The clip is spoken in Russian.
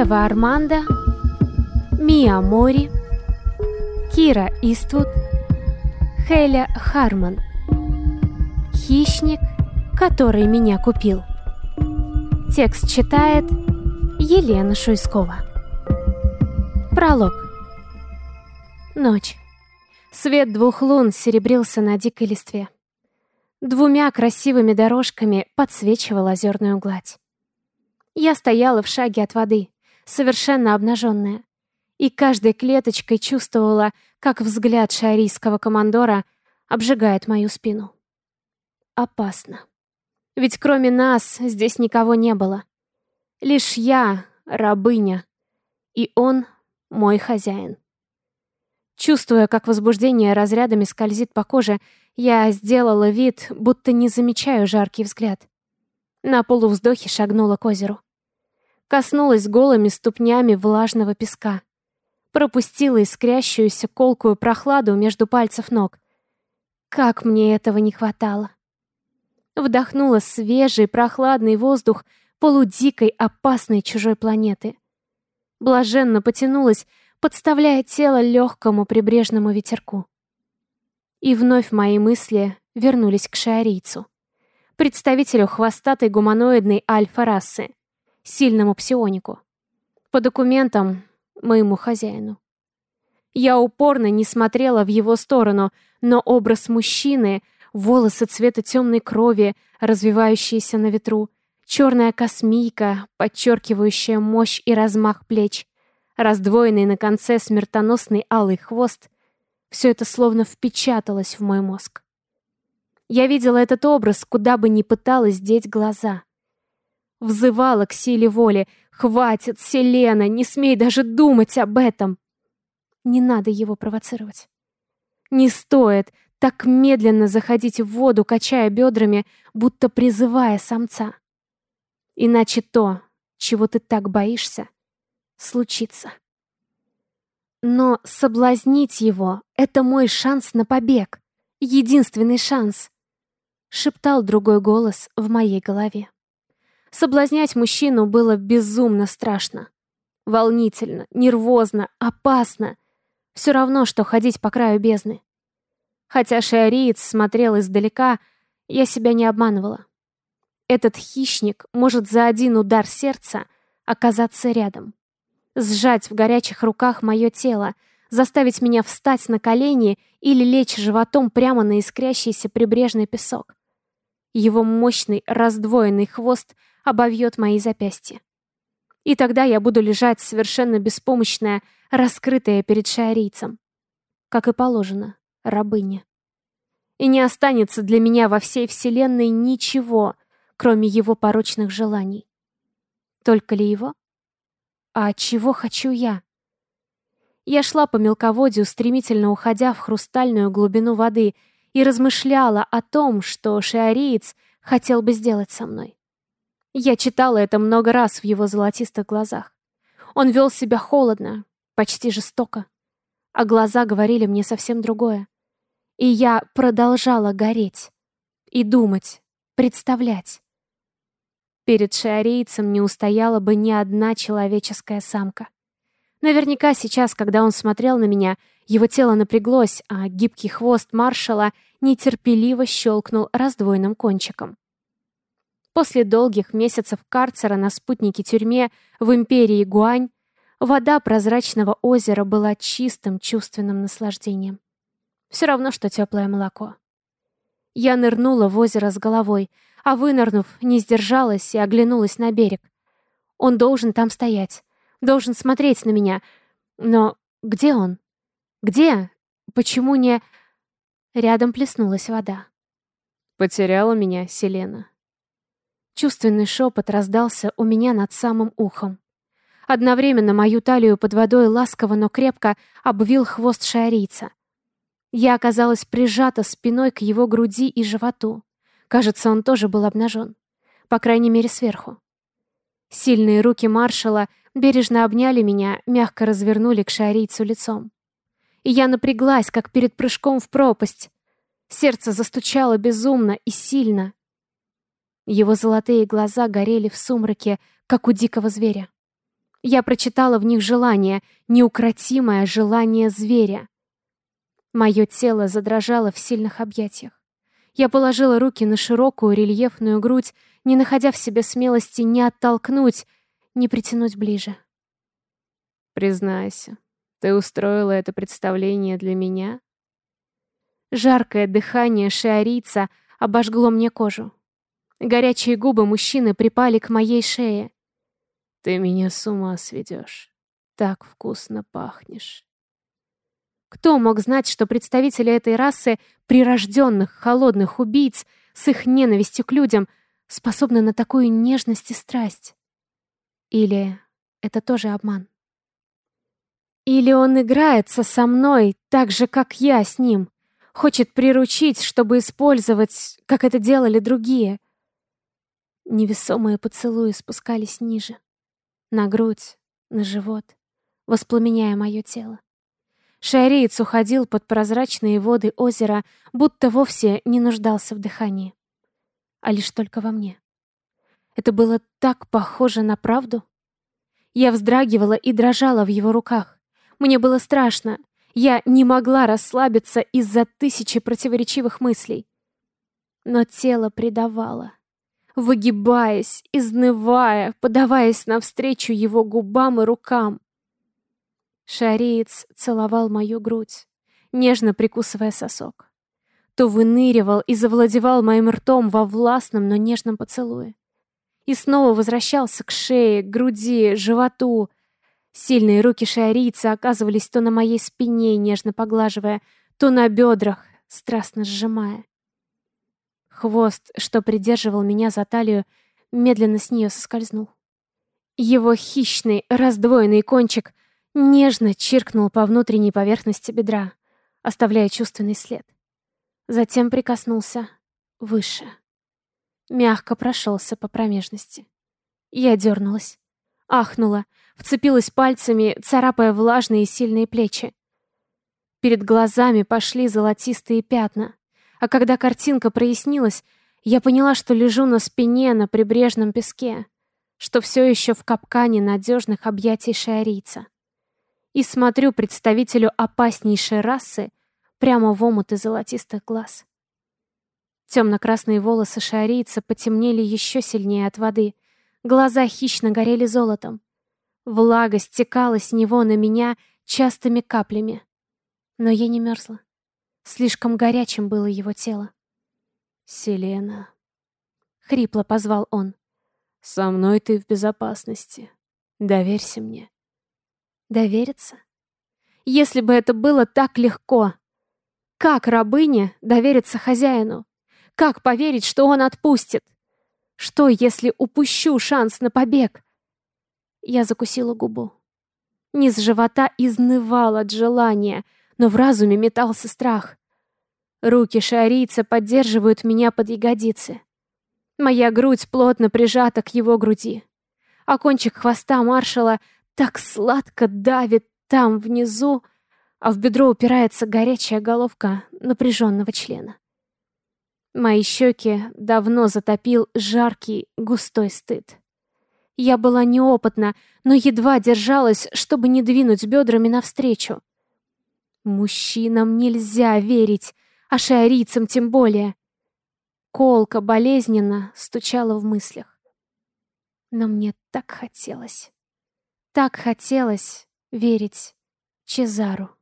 Ева Армандо, Мия Мори, Кира Иствуд, Хеля Харман. Хищник, который меня купил. Текст читает Елена Шуйскова. Пролог. Ночь. Свет двух лун серебрился на дикой листве. Двумя красивыми дорожками подсвечивал озерную гладь. Я стояла в шаге от воды, совершенно обнаженная, и каждой клеточкой чувствовала, как взгляд шарийского командора обжигает мою спину. Опасно. Ведь кроме нас здесь никого не было. Лишь я, рабыня, и он, мой хозяин. Чувствуя, как возбуждение разрядами скользит по коже, я сделала вид, будто не замечаю жаркий взгляд. На полувздохе шагнула к озеру. Коснулась голыми ступнями влажного песка. Пропустила искрящуюся колкую прохладу между пальцев ног. Как мне этого не хватало. Вдохнула свежий прохладный воздух полудикой опасной чужой планеты. Блаженно потянулась, подставляя тело легкому прибрежному ветерку. И вновь мои мысли вернулись к шиарийцу, представителю хвостатой гуманоидной альфа-расы, сильному псионику. По документам, моему хозяину. Я упорно не смотрела в его сторону, но образ мужчины, волосы цвета темной крови, развивающиеся на ветру, черная космийка, подчеркивающая мощь и размах плеч, раздвоенный на конце смертоносный алый хвост, все это словно впечаталось в мой мозг. Я видела этот образ, куда бы ни пыталась деть глаза. Взывала к силе воли. «Хватит, Селена, не смей даже думать об этом!» Не надо его провоцировать. Не стоит так медленно заходить в воду, качая бедрами, будто призывая самца. Иначе то, чего ты так боишься, случится. Но соблазнить его — это мой шанс на побег. Единственный шанс. Шептал другой голос в моей голове. Соблазнять мужчину было безумно страшно. Волнительно, нервозно, опасно. Все равно, что ходить по краю бездны. Хотя шиариец смотрел издалека, я себя не обманывала. Этот хищник может за один удар сердца оказаться рядом. Сжать в горячих руках мое тело, заставить меня встать на колени или лечь животом прямо на искрящийся прибрежный песок. Его мощный раздвоенный хвост обовьет мои запястья. И тогда я буду лежать совершенно беспомощная, раскрытая перед шиарийцем. Как и положено, рабыня. И не останется для меня во всей вселенной ничего, кроме его порочных желаний. Только ли его? А чего хочу я? Я шла по мелководью, стремительно уходя в хрустальную глубину воды, и размышляла о том, что шиариец хотел бы сделать со мной. Я читала это много раз в его золотистых глазах. Он вел себя холодно, почти жестоко. А глаза говорили мне совсем другое. И я продолжала гореть. И думать, представлять. Перед шиарейцем не устояла бы ни одна человеческая самка. Наверняка сейчас, когда он смотрел на меня, его тело напряглось, а гибкий хвост маршала нетерпеливо щелкнул раздвоенным кончиком. После долгих месяцев карцера на спутнике тюрьме в империи Гуань вода прозрачного озера была чистым чувственным наслаждением. Все равно, что теплое молоко. Я нырнула в озеро с головой, а вынырнув, не сдержалась и оглянулась на берег. Он должен там стоять, должен смотреть на меня. Но где он? Где? Почему не... Рядом плеснулась вода. Потеряла меня Селена. Чувственный шепот раздался у меня над самым ухом. Одновременно мою талию под водой ласково, но крепко обвил хвост шиарийца. Я оказалась прижата спиной к его груди и животу. Кажется, он тоже был обнажен. По крайней мере, сверху. Сильные руки маршала бережно обняли меня, мягко развернули к шиарийцу лицом. И я напряглась, как перед прыжком в пропасть. Сердце застучало безумно и сильно. Его золотые глаза горели в сумраке, как у дикого зверя. Я прочитала в них желание, неукротимое желание зверя. Мое тело задрожало в сильных объятиях. Я положила руки на широкую рельефную грудь, не находя в себе смелости ни оттолкнуть, ни притянуть ближе. «Признайся, ты устроила это представление для меня?» Жаркое дыхание шиарийца обожгло мне кожу. Горячие губы мужчины припали к моей шее. «Ты меня с ума сведешь. Так вкусно пахнешь». Кто мог знать, что представители этой расы, прирожденных холодных убийц, с их ненавистью к людям, способны на такую нежность и страсть? Или это тоже обман? Или он играется со мной так же, как я с ним, хочет приручить, чтобы использовать, как это делали другие? Невесомые поцелуи спускались ниже, на грудь, на живот, воспламеняя мое тело. Шариец уходил под прозрачные воды озера, будто вовсе не нуждался в дыхании, а лишь только во мне. Это было так похоже на правду. Я вздрагивала и дрожала в его руках. Мне было страшно. Я не могла расслабиться из-за тысячи противоречивых мыслей. Но тело предавало. Выгибаясь, изнывая, подаваясь навстречу его губам и рукам. Шариец целовал мою грудь, нежно прикусывая сосок. То выныривал и завладевал моим ртом во властном, но нежном поцелуе. И снова возвращался к шее, к груди, животу. Сильные руки шиарийца оказывались то на моей спине, нежно поглаживая, то на бедрах, страстно сжимая. Хвост, что придерживал меня за талию, медленно с нее соскользнул. Его хищный, раздвоенный кончик — Нежно чиркнул по внутренней поверхности бедра, оставляя чувственный след. Затем прикоснулся выше. Мягко прошелся по промежности. Я дернулась, ахнула, вцепилась пальцами, царапая влажные и сильные плечи. Перед глазами пошли золотистые пятна, а когда картинка прояснилась, я поняла, что лежу на спине на прибрежном песке, что все еще в капкане надежных объятий шиарийца и смотрю представителю опаснейшей расы прямо в омуты золотистых глаз. Темно-красные волосы шарийца потемнели еще сильнее от воды, глаза хищно горели золотом. Влага стекала с него на меня частыми каплями. Но я не мерзла. Слишком горячим было его тело. «Селена», — хрипло позвал он. «Со мной ты в безопасности. Доверься мне». Довериться? Если бы это было так легко. Как рабыне довериться хозяину? Как поверить, что он отпустит? Что, если упущу шанс на побег? Я закусила губу. Низ живота изнывал от желания, но в разуме метался страх. Руки шарийца поддерживают меня под ягодицы. Моя грудь плотно прижата к его груди, а кончик хвоста маршала так сладко давит там внизу, а в бедро упирается горячая головка напряженного члена. Мои щеки давно затопил жаркий, густой стыд. Я была неопытна, но едва держалась, чтобы не двинуть бедрами навстречу. Мужчинам нельзя верить, а шиарийцам тем более. Колка болезненно стучала в мыслях. Но мне так хотелось. Так хотелось верить Чезару.